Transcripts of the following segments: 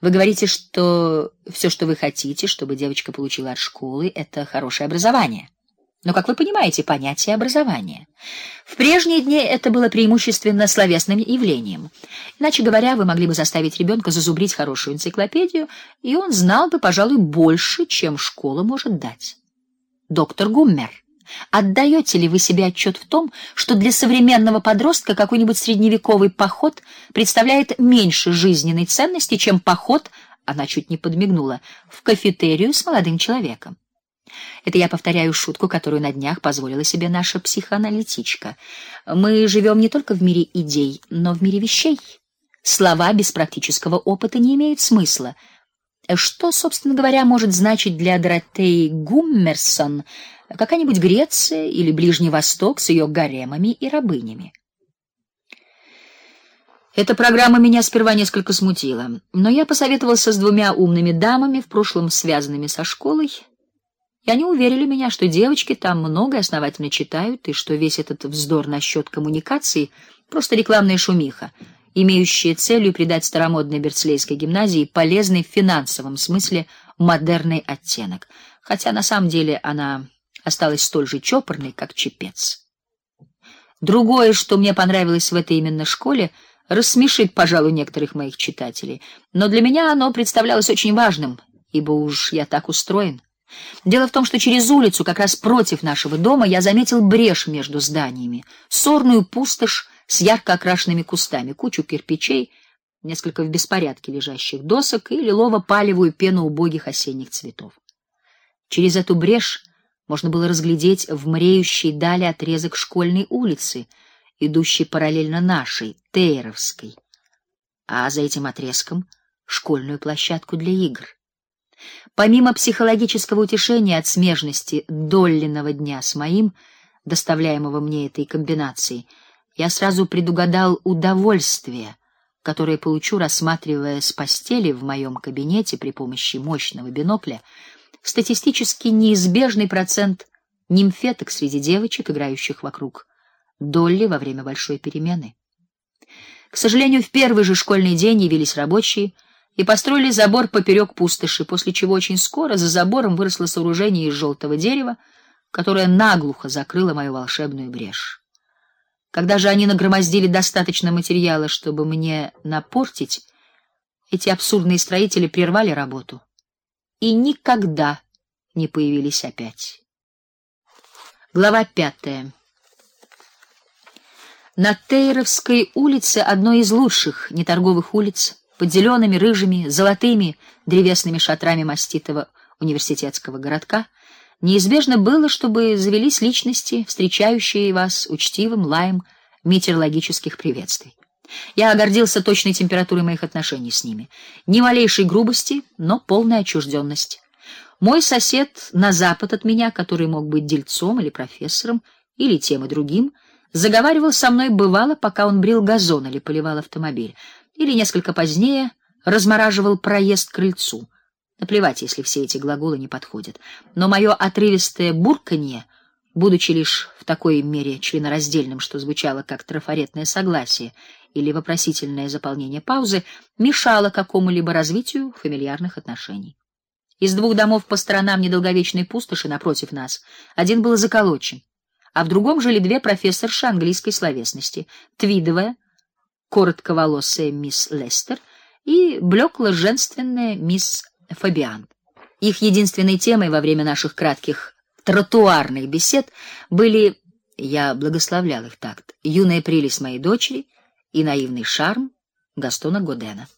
Вы говорите, что все, что вы хотите, чтобы девочка получила от школы это хорошее образование. Но, как вы понимаете, понятие образования. В прежние дни это было преимущественно словесным явлением. Иначе говоря, вы могли бы заставить ребенка зазубрить хорошую энциклопедию, и он знал бы, пожалуй, больше, чем школа может дать. Доктор Гуммер, отдаете ли вы себе отчет в том, что для современного подростка какой-нибудь средневековый поход представляет меньше жизненной ценности, чем поход, она чуть не подмигнула, в кафетерию с молодым человеком? Это я повторяю шутку, которую на днях позволила себе наша психоаналитичка. Мы живем не только в мире идей, но в мире вещей. Слова без практического опыта не имеют смысла. Что, собственно говоря, может значить для Доротеи Гуммерсон какая-нибудь Греция или Ближний Восток с ее гаремами и рабынями? Эта программа меня сперва несколько смутила, но я посоветовался с двумя умными дамами, в прошлом связанными со школой, и они уверили меня, что девочки там много основательно читают и что весь этот вздор насчет коммуникации просто рекламная шумиха, имеющая целью придать старомодной Берцлейской гимназии полезный в финансовом смысле модерный оттенок, хотя на самом деле она осталась столь же чопорной, как чепец. Другое, что мне понравилось в этой именно школе, рассмешит, пожалуй, некоторых моих читателей, но для меня оно представлялось очень важным, ибо уж я так устроен. Дело в том, что через улицу, как раз против нашего дома, я заметил брешь между зданиями, сорную пустошь с ярко окрашенными кустами, кучу кирпичей, несколько в беспорядке лежащих досок и лилово-палевую пену убогих осенних цветов. Через эту брешь можно было разглядеть в мреющей дали отрезок школьной улицы, идущей параллельно нашей, Тейровской, а за этим отрезком школьную площадку для игр. Помимо психологического утешения от смежности Доллиного дня с моим, доставляемого мне этой комбинацией, я сразу предугадал удовольствие, которое получу, рассматривая с постели в моем кабинете при помощи мощного бинокля статистически неизбежный процент нимфеток среди девочек, играющих вокруг Долли во время большой перемены. К сожалению, в первый же школьный день явились рабочие — и построили забор поперек пустоши, после чего очень скоро за забором выросло сооружение из желтого дерева, которое наглухо закрыло мою волшебную брешь. Когда же они нагромоздили достаточно материала, чтобы мне напортить, эти абсурдные строители прервали работу и никогда не появились опять. Глава пятая. На Тейровской улице, одной из лучших неторговых улиц, под зелеными, рыжими, золотыми древесными шатрами маститого университетского городка, неизбежно было, чтобы завелись личности, встречающие вас учтивым лаем метеорологических приветствий. Я гордился точной температурой моих отношений с ними. Ни малейшей грубости, но полная отчужденность. Мой сосед на запад от меня, который мог быть дельцом или профессором, или тем и другим, заговаривал со мной бывало, пока он брил газон или поливал автомобиль или несколько позднее размораживал проезд к крыльцу. Наплевать, если все эти глаголы не подходят. Но мое отрывистое бурканье, будучи лишь в такой мере членораздельным, что звучало как трафаретное согласие или вопросительное заполнение паузы, мешало какому-либо развитию фамильярных отношений. Из двух домов по сторонам недолговечной пустоши напротив нас один был заколочен, а в другом жили две профессорши английской словесности: Твидовая коротковолосая мисс Лестер и блекло-женственная мисс Фабиан. Их единственной темой во время наших кратких тротуарных бесед были я благословлял их такт, юная прелесть моей дочери и наивный шарм Гастона Годена.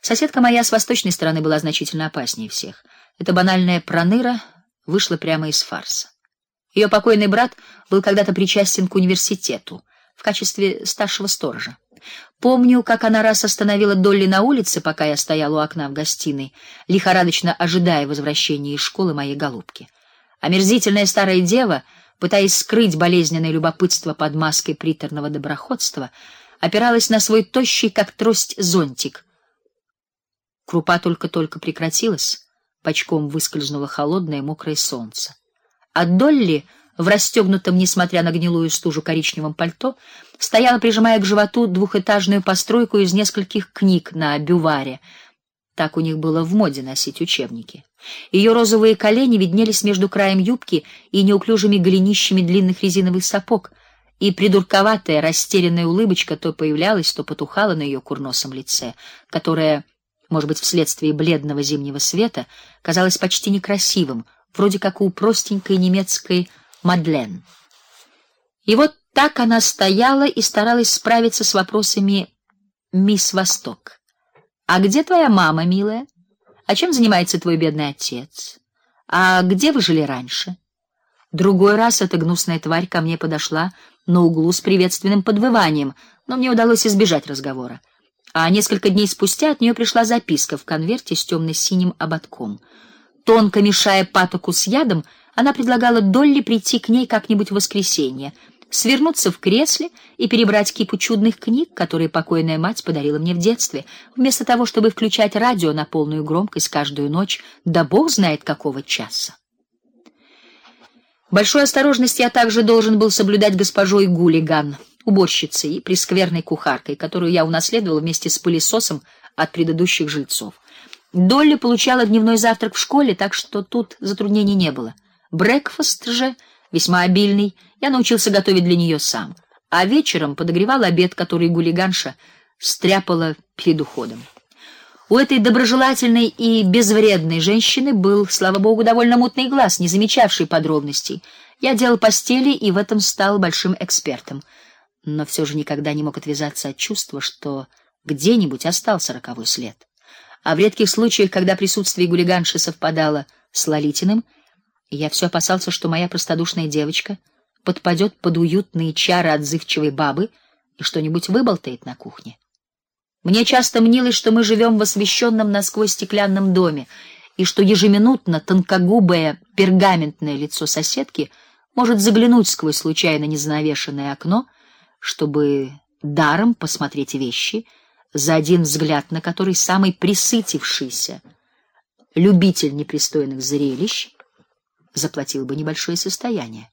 Соседка моя с восточной стороны была значительно опаснее всех. Эта банальная проныра вышла прямо из фарса. Ее покойный брат был когда-то причастен к университету в качестве старшего сторожа. Помню, как она раз остановила Долли на улице, пока я стоял у окна в гостиной, лихорадочно ожидая возвращения из школы моей голубки. Омерзительная старая дева, пытаясь скрыть болезненное любопытство под маской приторного доброходства, опиралась на свой тощий, как трость, зонтик. Крупа только-только прекратилась, почком выскользнуло холодное мокрое солнце. А Долли в расстегнутом, несмотря на гнилую стужу, коричневом пальто, стояла, прижимая к животу двухэтажную постройку из нескольких книг на бюваре, Так у них было в моде носить учебники. Ее розовые колени виднелись между краем юбки и неуклюжими голенищами длинных резиновых сапог, и придурковатая растерянная улыбочка то появлялась, то потухала на ее курносом лице, которое, может быть, вследствие бледного зимнего света, казалось почти некрасивым, вроде как у простенькой немецкой Мадлен. И вот так она стояла и старалась справиться с вопросами мисс Восток. А где твоя мама, милая? А чем занимается твой бедный отец? А где вы жили раньше? Другой раз эта гнусная тварь ко мне подошла на углу с приветственным подвыванием, но мне удалось избежать разговора. А несколько дней спустя от нее пришла записка в конверте с темно синим ободком. Тонко мешая патоку с ядом, она предлагала Долли прийти к ней как-нибудь в воскресенье свернуться в кресле и перебрать кипу чудных книг, которые покойная мать подарила мне в детстве, вместо того, чтобы включать радио на полную громкость каждую ночь, да бог знает какого часа. Большой осторожности я также должен был соблюдать госпожой Гулиган, уборщицей и прескверной кухаркой, которую я унаследовал вместе с пылесосом от предыдущих жильцов. Долли получала дневной завтрак в школе, так что тут затруднений не было. Брекфаст же весьма обильный, я научился готовить для нее сам, а вечером подогревал обед, который гулиганша стряпала перед уходом. У этой доброжелательной и безвредной женщины был, слава богу, довольно мутный глаз, не замечавший подробностей. Я делал постели и в этом стал большим экспертом, но все же никогда не мог отвязаться от чувства, что где-нибудь остался роковой след. А в редких случаях, когда присутствие гулиганши совпадало с Лолитиным, я все опасался, что моя простодушная девочка подпадет под уютные чары отзывчивой бабы и что-нибудь выболтает на кухне. Мне часто мнилось, что мы живем в освещенном насквозь стеклянном доме, и что ежеминутно тонкогубое пергаментное лицо соседки может заглянуть сквозь случайно незанавешенное окно, чтобы даром посмотреть вещи, за один взгляд на который самый присытившийся любитель непристойных зрелищ заплатил бы небольшое состояние.